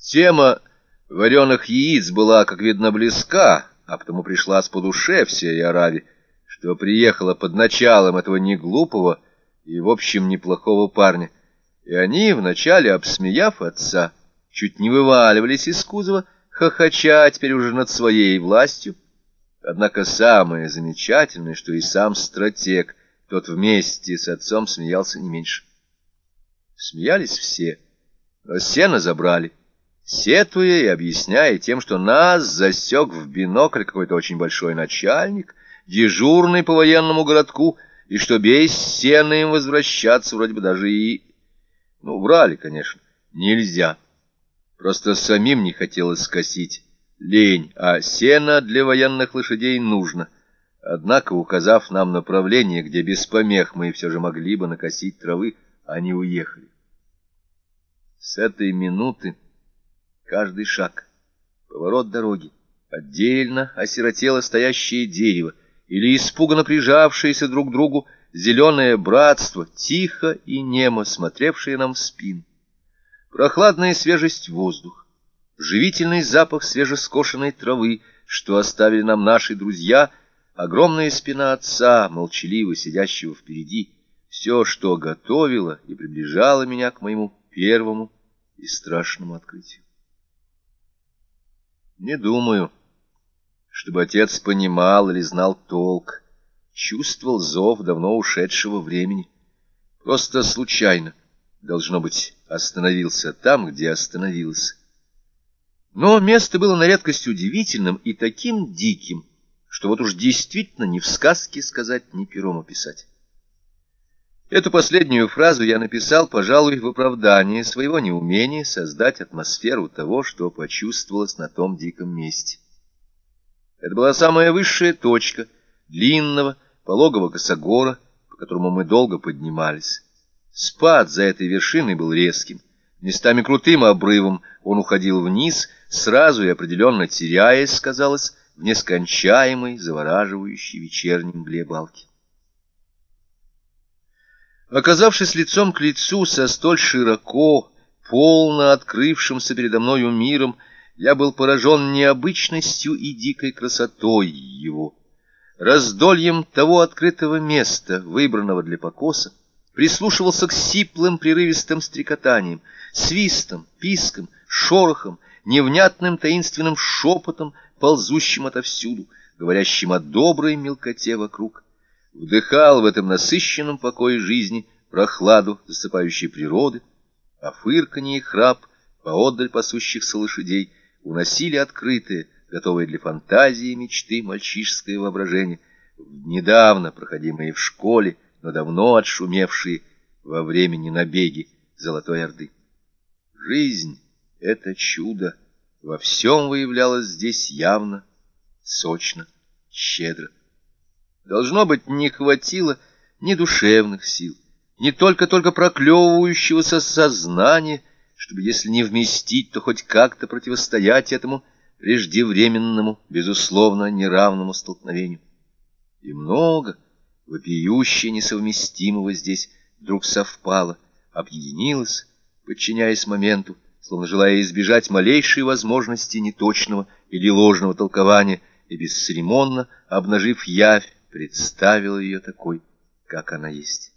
Тема вареных яиц была, как видно, близка, а потому пришла по душе всей Аравии, что приехала под началом этого неглупого и, в общем, неплохого парня. И они, вначале обсмеяв отца, чуть не вываливались из кузова, хохоча теперь уже над своей властью. Однако самое замечательное, что и сам стратег, тот вместе с отцом смеялся не меньше. Смеялись все, но сено забрали сетуя и объясняя тем, что нас засек в бинокль какой-то очень большой начальник, дежурный по военному городку, и что без сена им возвращаться вроде бы даже и... Ну, врали, конечно, нельзя. Просто самим не хотелось скосить. Лень, а сено для военных лошадей нужно. Однако, указав нам направление, где без помех мы все же могли бы накосить травы, они уехали. С этой минуты каждый шаг, поворот дороги, отдельно осиротело стоящее дерево или испуганно прижавшееся друг к другу зеленое братство, тихо и немо смотревшее нам в спину. Прохладная свежесть воздуха, живительный запах свежескошенной травы, что оставили нам наши друзья, огромная спина отца, молчаливо сидящего впереди, все, что готовило и приближало меня к моему первому и страшному открытию. Не думаю, чтобы отец понимал или знал толк, чувствовал зов давно ушедшего времени. Просто случайно, должно быть, остановился там, где остановился. Но место было на редкость удивительным и таким диким, что вот уж действительно ни в сказке сказать, ни пером описать. Эту последнюю фразу я написал, пожалуй, в оправдании своего неумения создать атмосферу того, что почувствовалось на том диком месте. Это была самая высшая точка длинного, пологого косогора, по которому мы долго поднимались. Спад за этой вершиной был резким. Местами крутым обрывом он уходил вниз, сразу и определенно теряясь, казалось, в нескончаемой, завораживающей вечерней мгле балки. Оказавшись лицом к лицу со столь широко, полно открывшимся передо мною миром, я был поражен необычностью и дикой красотой его. Раздольем того открытого места, выбранного для покоса, прислушивался к сиплым прерывистым стрекотаниям, свистам, пискам, шорохам, невнятным таинственным шепотом, ползущим отовсюду, говорящим о доброй мелкоте вокруг вдыхал в этом насыщенном покое жизни прохладу засыпающей природы, а фырканье и храп поодаль пасущихся лошадей уносили открытые, готовые для фантазии мечты мальчишеское воображение, недавно проходимые в школе, но давно отшумевшие во времени набеги Золотой Орды. Жизнь — это чудо, во всем выявлялось здесь явно, сочно, щедро. Должно быть, не хватило ни душевных сил, ни только-только проклевывающегося сознания, чтобы, если не вместить, то хоть как-то противостоять этому преждевременному, безусловно, неравному столкновению. И много, вопиюще несовместимого здесь, вдруг совпало, объединилось, подчиняясь моменту, словно желая избежать малейшей возможности неточного или ложного толкования и бесцеремонно обнажив явь, представил ее такой, как она есть.